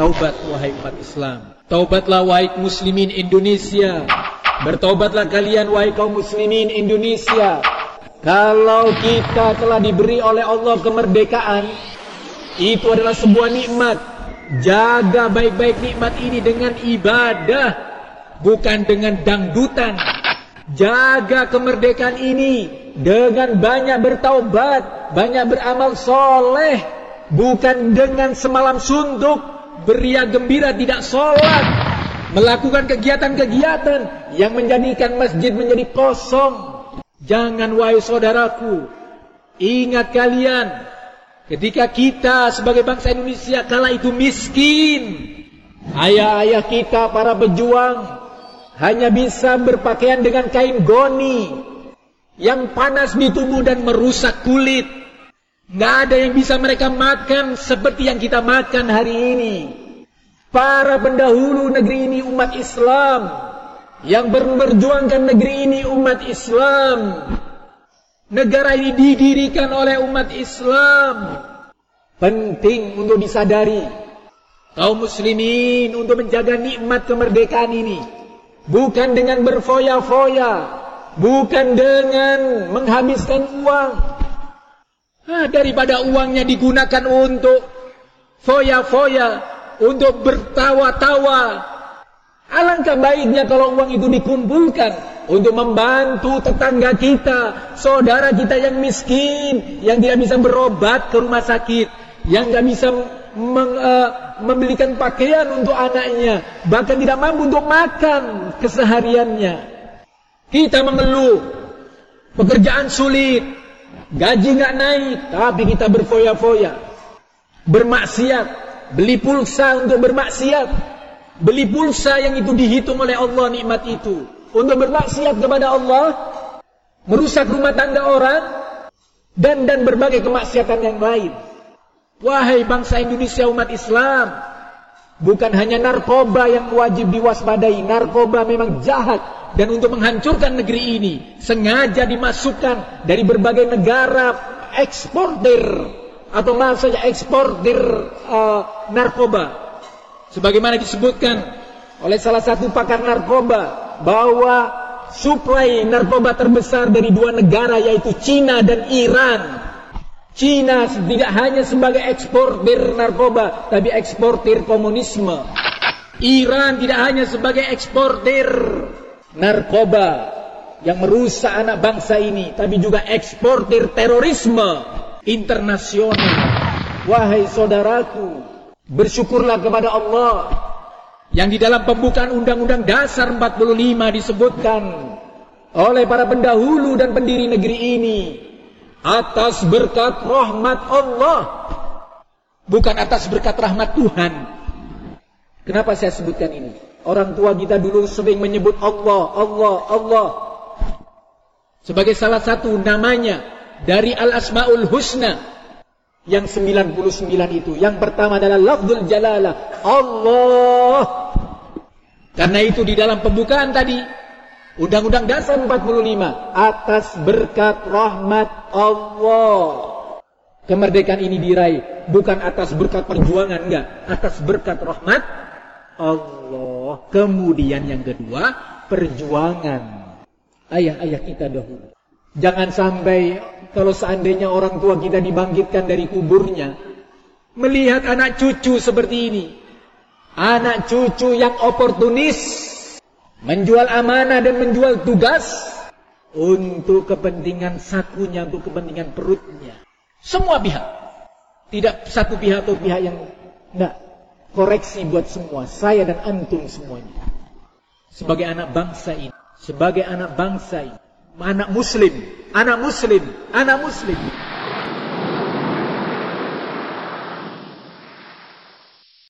Bertaubat wahai umat Islam. Taubatlah wahai muslimin Indonesia. Bertobatlah kalian wahai kaum muslimin Indonesia. Kalau kita telah diberi oleh Allah kemerdekaan, itu adalah sebuah nikmat. Jaga baik-baik nikmat ini dengan ibadah, bukan dengan dangdutan. Jaga kemerdekaan ini dengan banyak bertaubat, banyak beramal soleh, bukan dengan semalam suntuk, beria gembira tidak sholat, melakukan kegiatan-kegiatan yang menjadikan masjid menjadi kosong. Jangan wahai saudaraku, ingat kalian Ketika kita sebagai bangsa Indonesia kala itu miskin, ayah-ayah kita para pejuang hanya bisa berpakaian dengan kain goni yang panas di tubuh dan merusak kulit. Nggak ada yang bisa mereka makan seperti yang kita makan hari ini. Para pendahulu negeri ini umat Islam yang berjuangkan negeri ini umat Islam Negara ini didirikan oleh umat Islam. Penting untuk disadari. Kaum muslimin untuk menjaga nikmat kemerdekaan ini. Bukan dengan berfoya-foya. Bukan dengan menghabiskan uang. Nah, daripada uangnya digunakan untuk foya-foya. Untuk bertawa-tawa. Alangkah baiknya kalau uang itu dikumpulkan untuk membantu tetangga kita, saudara kita yang miskin, yang tidak bisa berobat ke rumah sakit, yang tidak bisa meng, uh, membelikan pakaian untuk anaknya, bahkan tidak mampu untuk makan kesehariannya. Kita mengeluh, pekerjaan sulit, gaji nggak naik, tapi kita berfoya-foya, bermaksiat, beli pulsa untuk bermaksiat, beli pulsa yang itu dihitung oleh Allah nikmat itu. Untuk bermaksiat kepada Allah, merusak rumah tangga orang, dan dan berbagai kemaksiatan yang lain. Wahai bangsa Indonesia umat Islam, bukan hanya narkoba yang wajib diwaspadai, narkoba memang jahat dan untuk menghancurkan negeri ini sengaja dimasukkan dari berbagai negara eksportir atau maksudnya eksportir uh, narkoba. Sebagaimana disebutkan oleh salah satu pakar narkoba bahwa suplai narkoba terbesar dari dua negara yaitu Cina dan Iran. Cina tidak hanya sebagai eksportir narkoba, tapi eksportir komunisme. Iran tidak hanya sebagai eksportir narkoba yang merusak anak bangsa ini, tapi juga eksportir terorisme internasional. Wahai saudaraku, bersyukurlah kepada Allah yang di dalam pembukaan Undang-Undang Dasar 45 disebutkan oleh para pendahulu dan pendiri negeri ini atas berkat rahmat Allah bukan atas berkat rahmat Tuhan kenapa saya sebutkan ini orang tua kita dulu sering menyebut Allah Allah Allah sebagai salah satu namanya dari Al-Asmaul Husna yang 99 itu. Yang pertama adalah lafzul jalalah. Allah. Karena itu di dalam pembukaan tadi Undang-Undang Dasar 45 atas berkat rahmat Allah. Kemerdekaan ini diraih bukan atas berkat perjuangan enggak, atas berkat rahmat Allah. Kemudian yang kedua, perjuangan ayah-ayah kita dahulu. Jangan sampai kalau seandainya orang tua kita dibangkitkan dari kuburnya, melihat anak cucu seperti ini. Anak cucu yang oportunis, menjual amanah dan menjual tugas untuk kepentingan sakunya, untuk kepentingan perutnya. Semua pihak. Tidak satu pihak atau pihak yang enggak. Koreksi buat semua, saya dan antum semuanya. Sebagai anak bangsa ini, sebagai anak bangsa ini, anak muslim, anak muslim, anak muslim.